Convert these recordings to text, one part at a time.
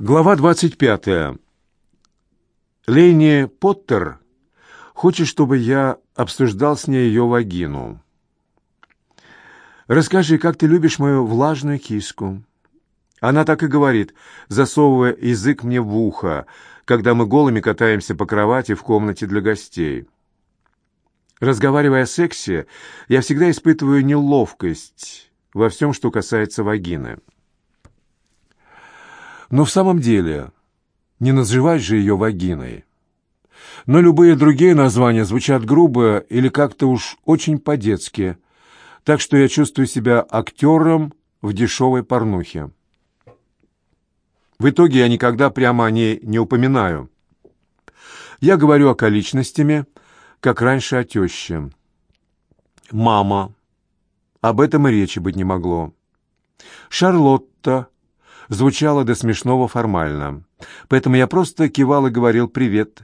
Глава 25. Лейни Поттер хочет, чтобы я обсуждал с ней ее вагину. «Расскажи, как ты любишь мою влажную киску?» Она так и говорит, засовывая язык мне в ухо, когда мы голыми катаемся по кровати в комнате для гостей. Разговаривая о сексе, я всегда испытываю неловкость во всем, что касается вагины. Но в самом деле, не называть же ее вагиной. Но любые другие названия звучат грубо или как-то уж очень по-детски, так что я чувствую себя актером в дешевой порнухе. В итоге я никогда прямо о ней не упоминаю. Я говорю околичностями, как раньше о теще. Мама. Об этом и речи быть не могло. Шарлотта звучало до смешного формально. Поэтому я просто кивал и говорил «привет»,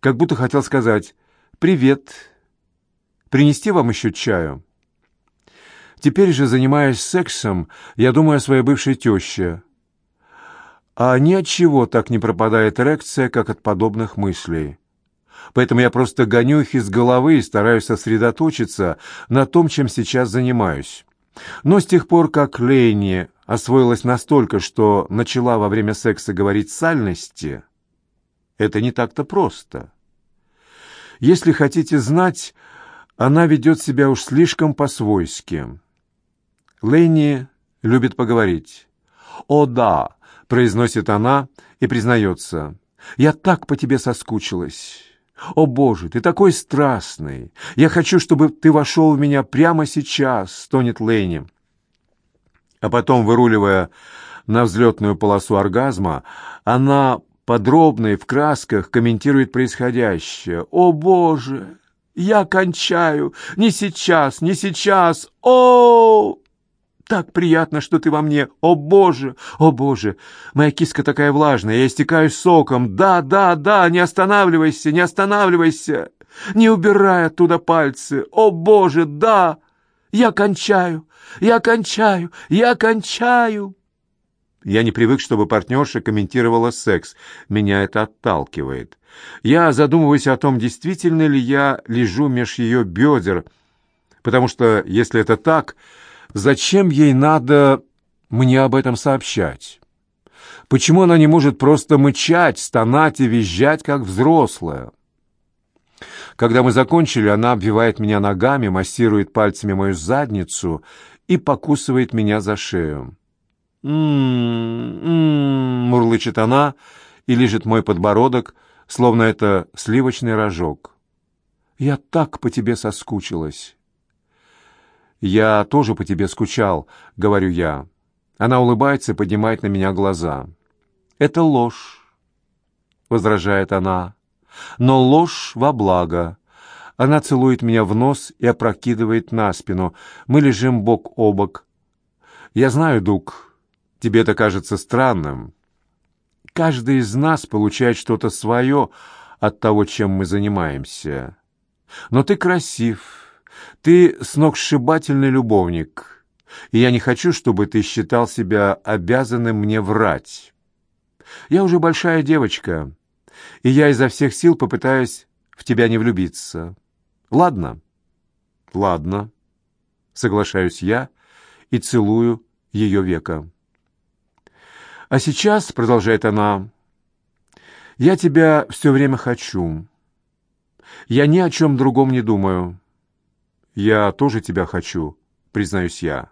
как будто хотел сказать «привет, принести вам еще чаю». Теперь же, занимаясь сексом, я думаю о своей бывшей теще. А ни от чего так не пропадает эрекция, как от подобных мыслей. Поэтому я просто гоню их из головы и стараюсь сосредоточиться на том, чем сейчас занимаюсь. Но с тех пор, как Лейни освоилась настолько, что начала во время секса говорить сальности, это не так-то просто. Если хотите знать, она ведет себя уж слишком по-свойски. Лейни любит поговорить. «О, да!» — произносит она и признается. «Я так по тебе соскучилась!» «О, Боже, ты такой страстный! Я хочу, чтобы ты вошел в меня прямо сейчас!» — стонет Лейни. А потом, выруливая на взлетную полосу оргазма, она подробно и в красках комментирует происходящее. «О, Боже! Я кончаю! Не сейчас, не сейчас! О!» Так приятно, что ты во мне. О, Боже! О, Боже! Моя киска такая влажная, я истекаю соком. Да, да, да, не останавливайся, не останавливайся. Не убирай оттуда пальцы. О, Боже, да! Я кончаю, я кончаю, я кончаю. Я не привык, чтобы партнерша комментировала секс. Меня это отталкивает. Я задумываюсь о том, действительно ли я лежу меж ее бедер, потому что, если это так, Зачем ей надо мне об этом сообщать? Почему она не может просто мычать, стонать и визжать, как взрослая? Когда мы закончили, она обвивает меня ногами, массирует пальцами мою задницу и покусывает меня за шею. «М-м-м», мурлычет она и лежит мой подбородок, словно это сливочный рожок. «Я так по тебе соскучилась». «Я тоже по тебе скучал», — говорю я. Она улыбается и поднимает на меня глаза. «Это ложь», — возражает она. «Но ложь во благо». Она целует меня в нос и опрокидывает на спину. Мы лежим бок о бок. «Я знаю, Дуг, тебе это кажется странным. Каждый из нас получает что-то свое от того, чем мы занимаемся. Но ты красив» Ты сногсшибательный любовник, и я не хочу, чтобы ты считал себя обязанным мне врать. Я уже большая девочка, и я изо всех сил попытаюсь в тебя не влюбиться. Ладно? Ладно. Соглашаюсь я и целую ее века. А сейчас, продолжает она, я тебя все время хочу. Я ни о чем другом не думаю. «Я тоже тебя хочу», — признаюсь я.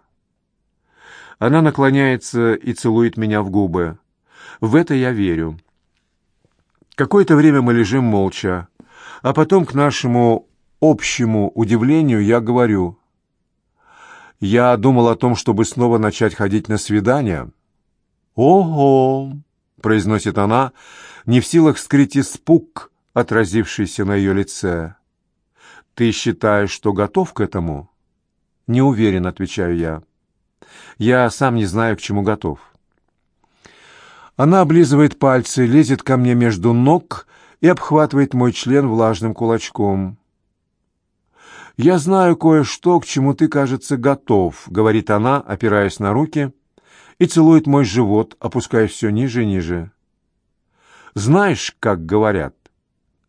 Она наклоняется и целует меня в губы. В это я верю. Какое-то время мы лежим молча, а потом, к нашему общему удивлению, я говорю. Я думал о том, чтобы снова начать ходить на свидания. «Ого!» — произносит она, не в силах скрыть испуг, отразившийся на ее лице. «Ты считаешь, что готов к этому?» «Не уверен», — отвечаю я. «Я сам не знаю, к чему готов». Она облизывает пальцы, лезет ко мне между ног и обхватывает мой член влажным кулачком. «Я знаю кое-что, к чему ты, кажется, готов», — говорит она, опираясь на руки, и целует мой живот, опускаясь все ниже и ниже. «Знаешь, как говорят?»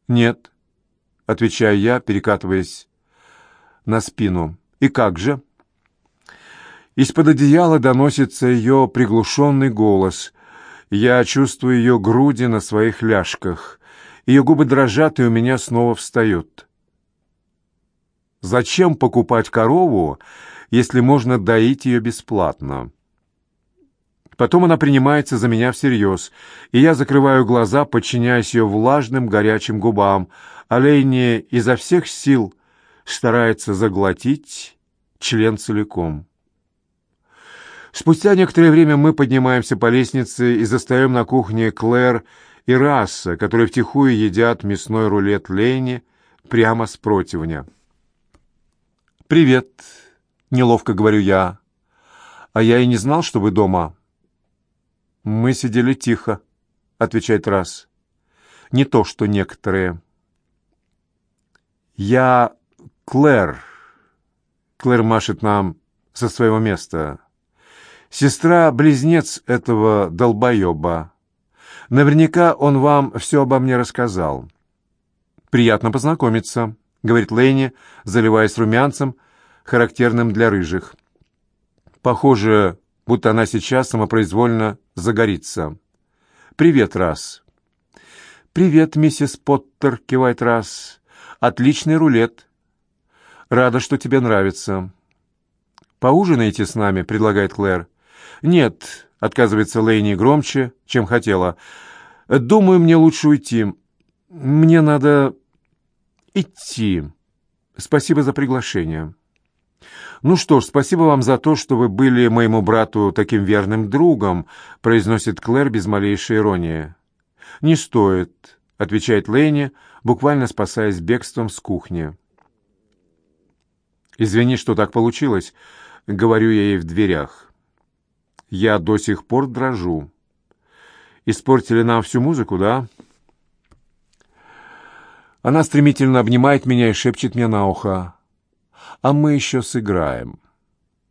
«Нет», — отвечаю я, перекатываясь на спину. «И как же?» Из-под одеяла доносится ее приглушенный голос. Я чувствую ее груди на своих ляжках. Ее губы дрожат, и у меня снова встают. Зачем покупать корову, если можно доить ее бесплатно? Потом она принимается за меня всерьез, и я закрываю глаза, подчиняясь ее влажным горячим губам, а Лейни изо всех сил старается заглотить член целиком. Спустя некоторое время мы поднимаемся по лестнице и застаем на кухне Клэр и Расса, которые втихую едят мясной рулет Лейни прямо с противня. «Привет», — неловко говорю я. «А я и не знал, что вы дома». «Мы сидели тихо», — отвечает Расс. «Не то, что некоторые». «Я Клэр». Клэр машет нам со своего места. Сестра-близнец этого долбоеба. Наверняка он вам все обо мне рассказал. «Приятно познакомиться», — говорит Лэйни, заливаясь румянцем, характерным для рыжих. Похоже, будто она сейчас самопроизвольно загорится. «Привет, Раз». «Привет, миссис Поттер», — кивает Раз. «Отличный рулет. Рада, что тебе нравится». «Поужинайте с нами», — предлагает Клэр. «Нет», — отказывается Лейни громче, чем хотела. «Думаю, мне лучше уйти. Мне надо идти. Спасибо за приглашение». «Ну что ж, спасибо вам за то, что вы были моему брату таким верным другом», — произносит Клэр без малейшей иронии. «Не стоит», — отвечает Лейни, буквально спасаясь бегством с кухни. «Извини, что так получилось», — говорю я ей в дверях. Я до сих пор дрожу. Испортили нам всю музыку, да? Она стремительно обнимает меня и шепчет мне на ухо. А мы еще сыграем.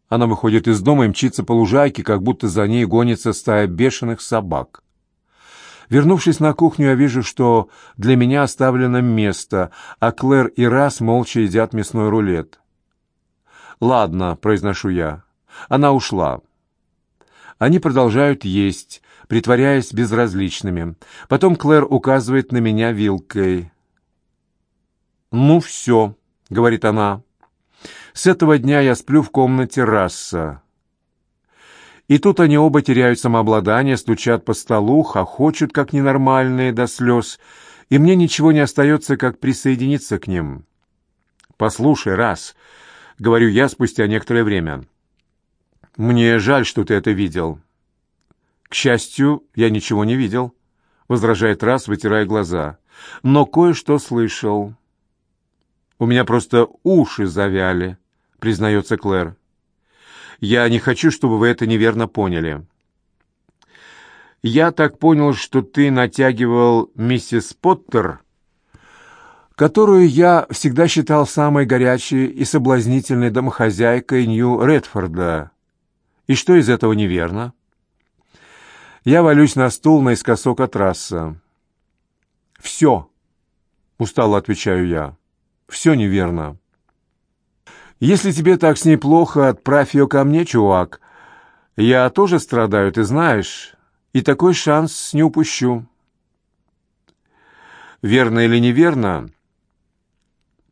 Она выходит из дома и мчится по лужайке, как будто за ней гонится стая бешеных собак. Вернувшись на кухню, я вижу, что для меня оставлено место, а Клэр и Раз молча едят мясной рулет. «Ладно», — произношу я. Она ушла. Они продолжают есть, притворяясь безразличными. Потом Клэр указывает на меня вилкой. «Ну все», — говорит она. «С этого дня я сплю в комнате раса». И тут они оба теряют самообладание, стучат по столу, хохочут, как ненормальные, до слез, и мне ничего не остается, как присоединиться к ним. «Послушай, раз», — говорю я спустя некоторое время, — «Мне жаль, что ты это видел». «К счастью, я ничего не видел», — возражает раз, вытирая глаза. «Но кое-что слышал». «У меня просто уши завяли», — признается Клэр. «Я не хочу, чтобы вы это неверно поняли». «Я так понял, что ты натягивал миссис Поттер», которую я всегда считал самой горячей и соблазнительной домохозяйкой Нью-Редфорда, и что из этого неверно? Я валюсь на стул наискосок от трасса. «Все», — устало отвечаю я, — «все неверно». «Если тебе так с ней плохо, отправь ее ко мне, чувак. Я тоже страдаю, ты знаешь, и такой шанс не упущу». Верно или неверно,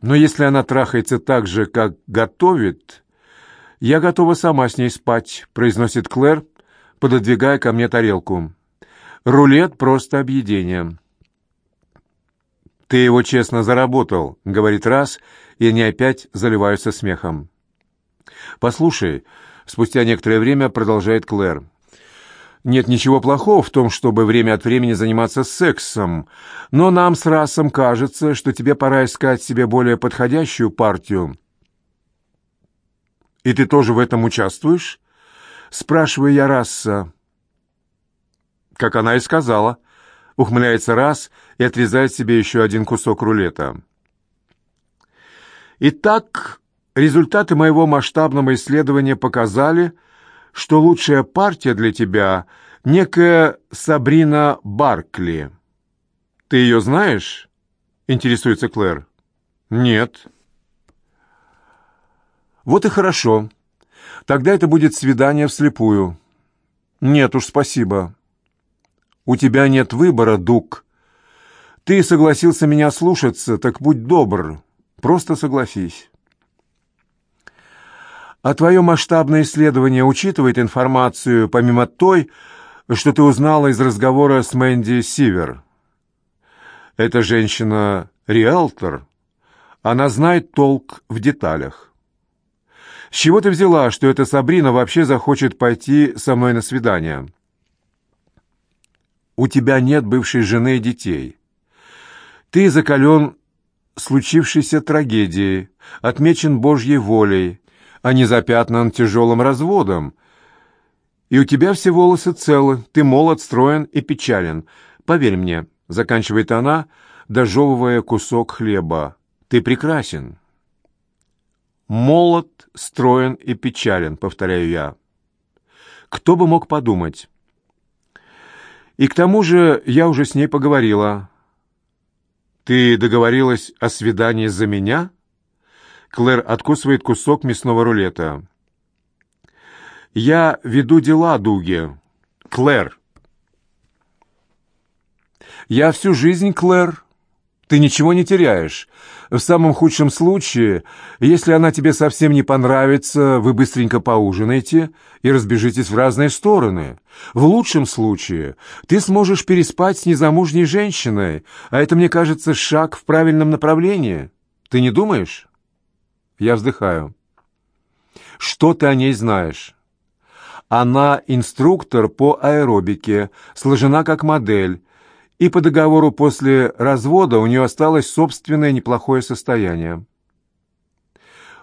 но если она трахается так же, как готовит, «Я готова сама с ней спать», — произносит Клэр, пододвигая ко мне тарелку. «Рулет — просто объедение». «Ты его честно заработал», — говорит раз, и они опять заливаются смехом. «Послушай», — спустя некоторое время продолжает Клэр, «нет ничего плохого в том, чтобы время от времени заниматься сексом, но нам с Расом кажется, что тебе пора искать себе более подходящую партию». «И ты тоже в этом участвуешь?» Спрашиваю я Расса. Как она и сказала. Ухмыляется раз и отрезает себе еще один кусок рулета. Итак, результаты моего масштабного исследования показали, что лучшая партия для тебя — некая Сабрина Баркли. Ты ее знаешь?» — интересуется Клэр. «Нет». «Вот и хорошо. Тогда это будет свидание вслепую». «Нет уж, спасибо». «У тебя нет выбора, Дук. Ты согласился меня слушаться, так будь добр, просто согласись». А твое масштабное исследование учитывает информацию, помимо той, что ты узнала из разговора с Мэнди Сивер? Эта женщина — риэлтор. Она знает толк в деталях. С чего ты взяла, что эта Сабрина вообще захочет пойти со мной на свидание? У тебя нет бывшей жены и детей. Ты закален случившейся трагедией, отмечен Божьей волей, а не запятнан тяжелым разводом. И у тебя все волосы целы, ты молод, строен и печален. Поверь мне, — заканчивает она, дожевывая кусок хлеба, — ты прекрасен. Молод, строен и печален, — повторяю я. Кто бы мог подумать? И к тому же я уже с ней поговорила. Ты договорилась о свидании за меня? — Клэр откусывает кусок мясного рулета. «Я веду дела, Дуги. Клэр». «Я всю жизнь, Клэр. Ты ничего не теряешь. В самом худшем случае, если она тебе совсем не понравится, вы быстренько поужинаете и разбежитесь в разные стороны. В лучшем случае ты сможешь переспать с незамужней женщиной, а это, мне кажется, шаг в правильном направлении. Ты не думаешь?» Я вздыхаю. Что ты о ней знаешь? Она инструктор по аэробике, сложена как модель, и по договору после развода у нее осталось собственное неплохое состояние.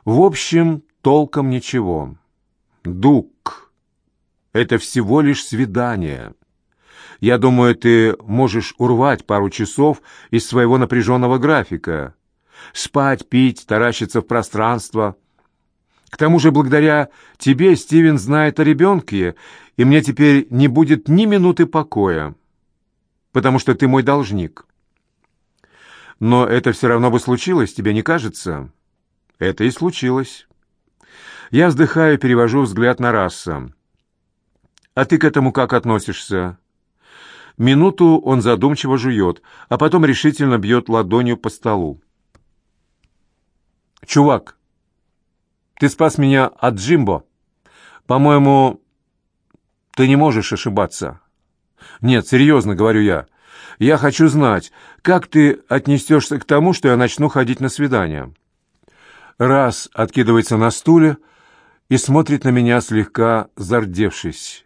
В общем, толком ничего. Дук, это всего лишь свидание. Я думаю, ты можешь урвать пару часов из своего напряженного графика спать, пить, таращиться в пространство. К тому же, благодаря тебе Стивен знает о ребенке, и мне теперь не будет ни минуты покоя, потому что ты мой должник. Но это все равно бы случилось, тебе не кажется? Это и случилось. Я вздыхаю перевожу взгляд на Расса. А ты к этому как относишься? Минуту он задумчиво жует, а потом решительно бьет ладонью по столу. «Чувак, ты спас меня от Джимбо. По-моему, ты не можешь ошибаться». «Нет, серьезно, — говорю я. Я хочу знать, как ты отнесешься к тому, что я начну ходить на свидания». Раз откидывается на стуле и смотрит на меня, слегка зардевшись.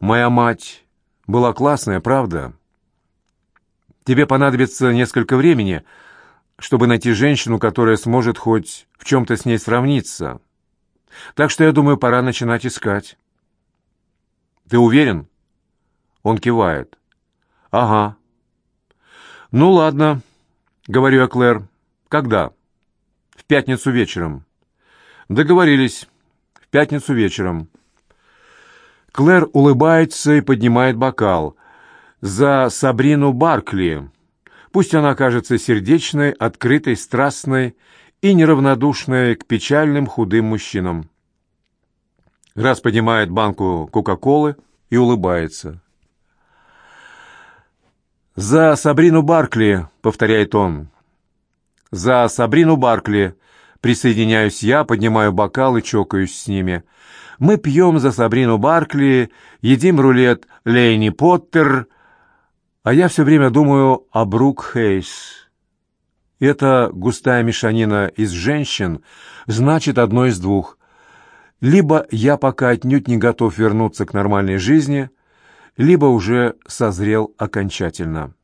«Моя мать была классная, правда? Тебе понадобится несколько времени, — чтобы найти женщину, которая сможет хоть в чем-то с ней сравниться. Так что, я думаю, пора начинать искать. Ты уверен? Он кивает. Ага. Ну ладно, говорю я Клэр. Когда? В пятницу вечером. Договорились. В пятницу вечером. Клэр улыбается и поднимает бокал. За Сабрину Баркли. Пусть она кажется сердечной, открытой, страстной и неравнодушной к печальным худым мужчинам. Раз поднимает банку Кока-Колы и улыбается. «За Сабрину Баркли», — повторяет он. «За Сабрину Баркли», — присоединяюсь я, поднимаю бокал и чокаюсь с ними. Мы пьем за Сабрину Баркли, едим рулет Лейни Поттер, а я все время думаю о Брук Хейс. Эта густая мешанина из женщин значит одно из двух. Либо я пока отнюдь не готов вернуться к нормальной жизни, либо уже созрел окончательно.